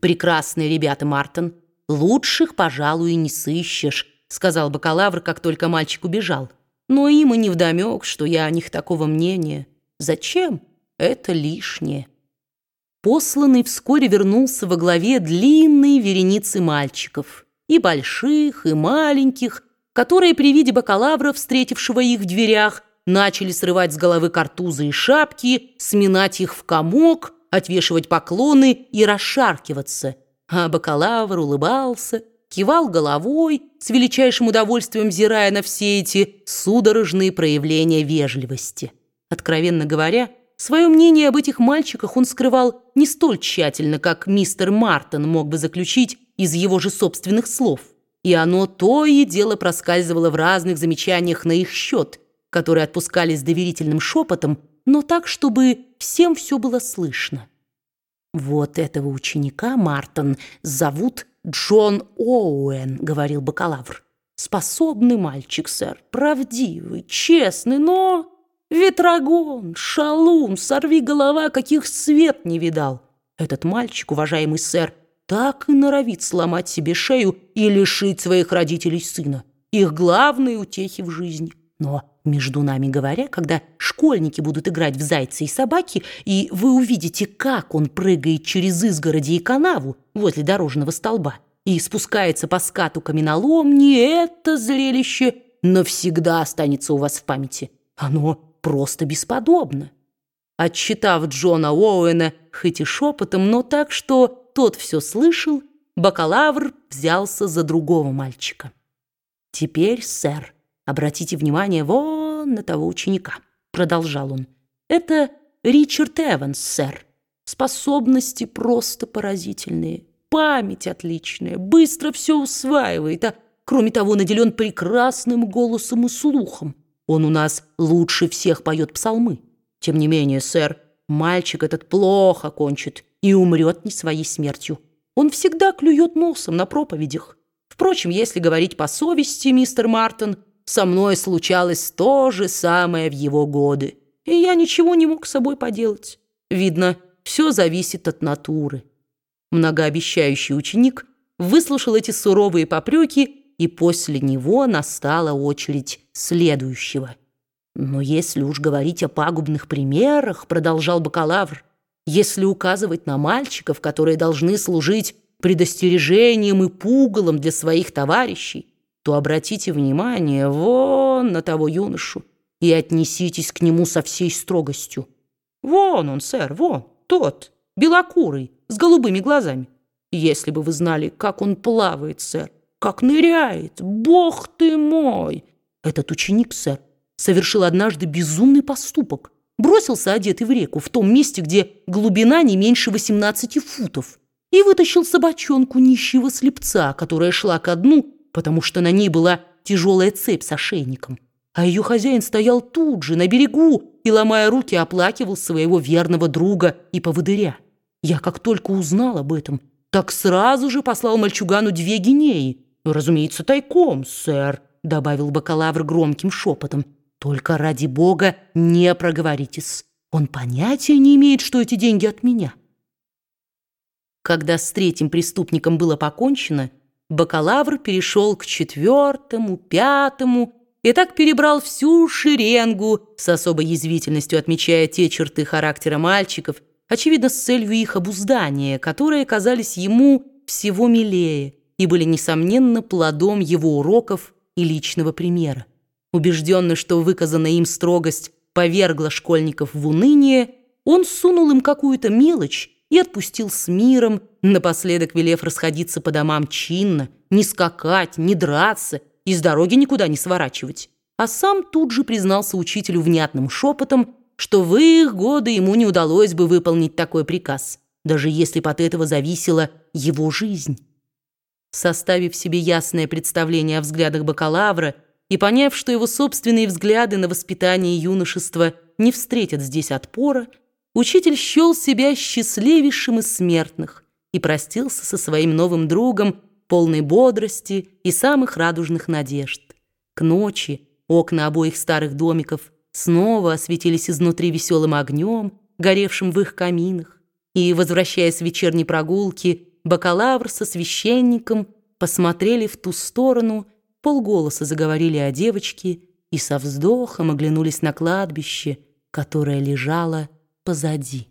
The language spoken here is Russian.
Прекрасные ребята, Мартин. Лучших, пожалуй, не сыщешь, сказал бакалавр, как только мальчик убежал. Но им и невдомек, что я о них такого мнения. Зачем? Это лишнее. Посланный вскоре вернулся во главе длинной вереницы мальчиков, и больших, и маленьких, которые при виде бакалавра, встретившего их в дверях, начали срывать с головы картузы и шапки, сминать их в комок, отвешивать поклоны и расшаркиваться. А бакалавр улыбался, кивал головой, с величайшим удовольствием взирая на все эти судорожные проявления вежливости. Откровенно говоря, свое мнение об этих мальчиках он скрывал не столь тщательно, как мистер Мартон мог бы заключить из его же собственных слов. И оно то и дело проскальзывало в разных замечаниях на их счет, которые отпускались доверительным шепотом, но так, чтобы всем все было слышно. «Вот этого ученика, Мартон, зовут Джон Оуэн», — говорил бакалавр. «Способный мальчик, сэр, правдивый, честный, но ветрогон, шалун, сорви голова, каких свет не видал. Этот мальчик, уважаемый сэр, так и норовит сломать себе шею и лишить своих родителей сына, их главной утехи в жизни. Но, между нами говоря, когда школьники будут играть в зайца и собаки, и вы увидите, как он прыгает через изгороди и канаву возле дорожного столба и спускается по скату каменоломни, это зрелище навсегда останется у вас в памяти. Оно просто бесподобно. Отчитав Джона Оуэна хоть и шепотом, но так, что тот все слышал, бакалавр взялся за другого мальчика. «Теперь, сэр, обратите внимание вон на того ученика», — продолжал он. «Это Ричард Эванс, сэр. Способности просто поразительные, память отличная, быстро все усваивает, а кроме того наделен прекрасным голосом и слухом. Он у нас лучше всех поет псалмы. Тем не менее, сэр, мальчик этот плохо кончит и умрет не своей смертью. Он всегда клюет носом на проповедях. Впрочем, если говорить по совести, мистер Мартин, со мной случалось то же самое в его годы, и я ничего не мог с собой поделать. Видно, все зависит от натуры. Многообещающий ученик выслушал эти суровые попреки, и после него настала очередь следующего. «Но если уж говорить о пагубных примерах», — продолжал бакалавр, если указывать на мальчиков, которые должны служить предостережением и пугалом для своих товарищей, то обратите внимание вон на того юношу и отнеситесь к нему со всей строгостью. Вон он, сэр, вон, тот, белокурый, с голубыми глазами. Если бы вы знали, как он плавает, сэр, как ныряет, бог ты мой! Этот ученик, сэр, совершил однажды безумный поступок бросился одетый в реку в том месте, где глубина не меньше 18 футов, и вытащил собачонку нищего слепца, которая шла ко дну, потому что на ней была тяжелая цепь с ошейником. А ее хозяин стоял тут же, на берегу, и, ломая руки, оплакивал своего верного друга и поводыря. Я как только узнал об этом, так сразу же послал мальчугану две гинеи. «Разумеется, тайком, сэр», — добавил бакалавр громким шепотом. Только ради бога не проговоритесь. Он понятия не имеет, что эти деньги от меня. Когда с третьим преступником было покончено, бакалавр перешел к четвертому, пятому и так перебрал всю шеренгу, с особой язвительностью отмечая те черты характера мальчиков, очевидно, с целью их обуздания, которые казались ему всего милее и были, несомненно, плодом его уроков и личного примера. Убежденный, что выказанная им строгость повергла школьников в уныние, он сунул им какую-то мелочь и отпустил с миром, напоследок велев расходиться по домам чинно, не скакать, не драться и с дороги никуда не сворачивать. А сам тут же признался учителю внятным шепотом, что в их годы ему не удалось бы выполнить такой приказ, даже если бы от этого зависела его жизнь. Составив себе ясное представление о взглядах бакалавра, и поняв, что его собственные взгляды на воспитание юношества не встретят здесь отпора, учитель счел себя счастливейшим из смертных и простился со своим новым другом, полной бодрости и самых радужных надежд. К ночи окна обоих старых домиков снова осветились изнутри веселым огнем, горевшим в их каминах, и, возвращаясь с вечерней прогулки, бакалавр со священником посмотрели в ту сторону, полголоса заговорили о девочке и со вздохом оглянулись на кладбище, которое лежало позади.